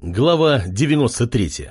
Глава 93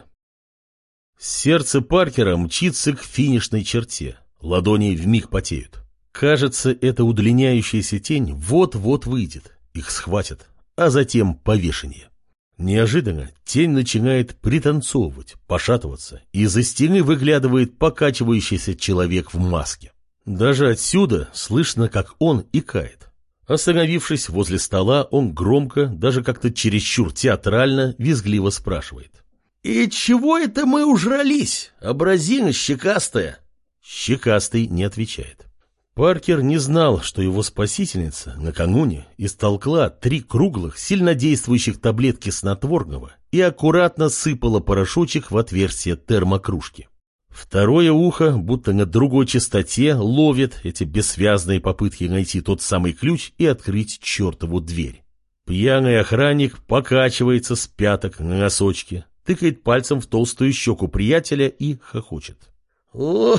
Сердце Паркера мчится к финишной черте. Ладони вмиг потеют. Кажется, эта удлиняющаяся тень вот-вот выйдет. Их схватят, а затем повешение. Неожиданно тень начинает пританцовывать, пошатываться, и из-за стены выглядывает покачивающийся человек в маске. Даже отсюда слышно, как он икает. Остановившись возле стола, он громко, даже как-то чересчур театрально, визгливо спрашивает. «И чего это мы ужрались? Абразина щекастая!» Щекастый не отвечает. Паркер не знал, что его спасительница накануне истолкла три круглых, сильнодействующих таблетки снотворного и аккуратно сыпала порошочек в отверстие термокружки. Второе ухо, будто на другой частоте, ловит эти бессвязные попытки найти тот самый ключ и открыть чертову дверь. Пьяный охранник покачивается с пяток на носочке, тыкает пальцем в толстую щеку приятеля и хохочет. «О,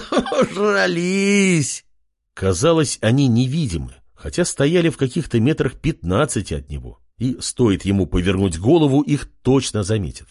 жрались!» Казалось, они невидимы, хотя стояли в каких-то метрах пятнадцати от него, и стоит ему повернуть голову, их точно заметят.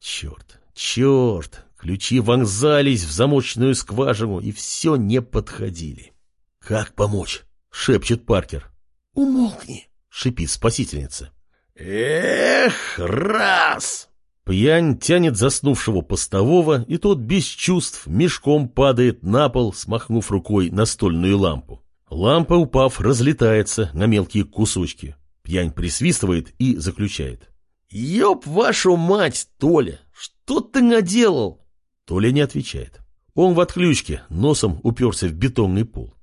Черт, черт, Ключи вонзались в замочную скважину, и все не подходили. «Как помочь?» — шепчет Паркер. «Умолкни!» — шипит спасительница. «Эх, раз!» Пьянь тянет заснувшего постового, и тот без чувств мешком падает на пол, смахнув рукой настольную лампу. Лампа, упав, разлетается на мелкие кусочки. Пьянь присвистывает и заключает. «Ёб вашу мать, Толя! Что ты наделал?» Толя не отвечает. Он в отключке, носом уперся в бетонный пол.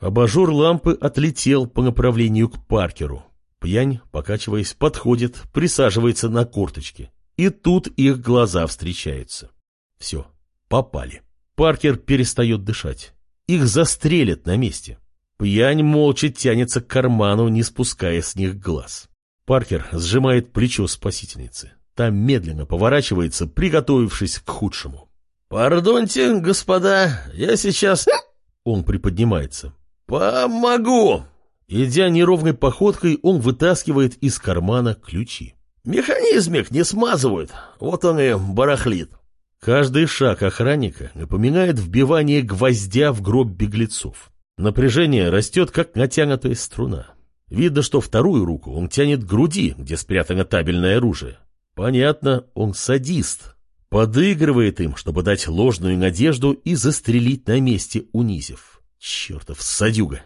Абажур лампы отлетел по направлению к Паркеру. Пьянь, покачиваясь, подходит, присаживается на корточки. И тут их глаза встречаются. Все, попали. Паркер перестает дышать. Их застрелят на месте. Пьянь молча тянется к карману, не спуская с них глаз. Паркер сжимает плечо спасительницы. Та медленно поворачивается, приготовившись к худшему. «Пардоньте, господа, я сейчас...» Он приподнимается. «Помогу!» Идя неровной походкой, он вытаскивает из кармана ключи. «Механизмик не смазывают, вот он и барахлит». Каждый шаг охранника напоминает вбивание гвоздя в гроб беглецов. Напряжение растет, как натянутая струна. Видно, что вторую руку он тянет к груди, где спрятано табельное оружие. Понятно, он садист, Подыгрывает им, чтобы дать ложную надежду и застрелить на месте, унизив. Чертов садюга.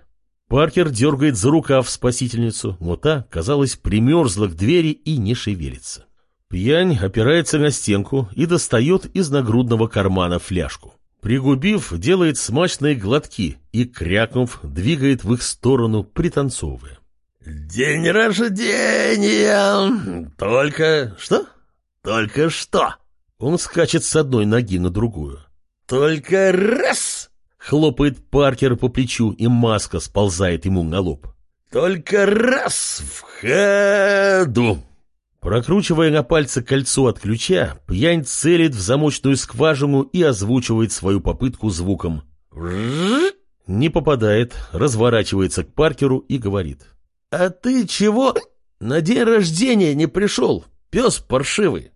Паркер дергает за рукав спасительницу, но та, казалось, примерзла к двери и не шевелится. Пьянь опирается на стенку и достает из нагрудного кармана фляжку. Пригубив, делает смачные глотки и, крякнув, двигает в их сторону, пританцовывая. «День рождения! Только что? Только что!» Он скачет с одной ноги на другую. «Только раз!» — хлопает Паркер по плечу, и маска сползает ему на лоб. «Только раз в ходу!» Прокручивая на пальце кольцо от ключа, пьянь целит в замочную скважину и озвучивает свою попытку звуком. Не попадает, разворачивается к Паркеру и говорит. «А ты чего на день рождения не пришел, пес паршивый?»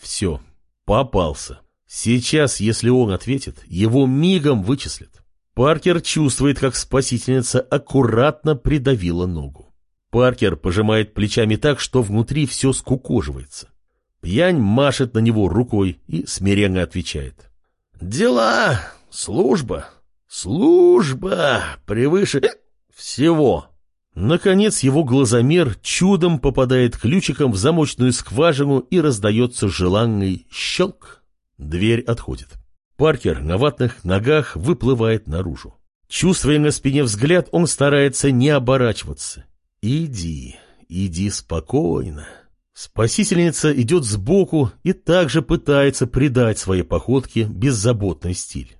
Все, Попался. Сейчас, если он ответит, его мигом вычислят. Паркер чувствует, как спасительница аккуратно придавила ногу. Паркер пожимает плечами так, что внутри все скукоживается. Пьянь машет на него рукой и смиренно отвечает. «Дела, служба, служба превыше всего». Наконец его глазомер чудом попадает ключиком в замочную скважину и раздается желанный щелк. Дверь отходит. Паркер на ватных ногах выплывает наружу. Чувствуя на спине взгляд, он старается не оборачиваться. «Иди, иди спокойно». Спасительница идет сбоку и также пытается придать своей походке беззаботный стиль.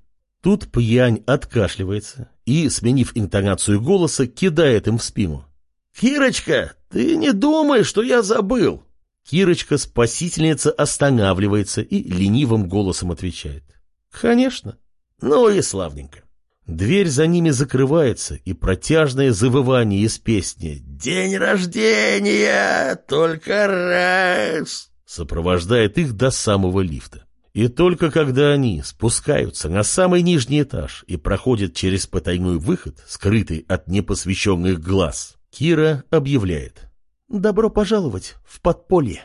Тут пьянь откашливается и, сменив интонацию голоса, кидает им в спину. «Кирочка, ты не думай, что я забыл!» Кирочка, спасительница, останавливается и ленивым голосом отвечает. «Конечно». «Ну и славненько». Дверь за ними закрывается, и протяжное завывание из песни «День рождения! Только раз!» сопровождает их до самого лифта. И только когда они спускаются на самый нижний этаж и проходят через потайной выход, скрытый от непосвященных глаз, Кира объявляет «Добро пожаловать в подполье».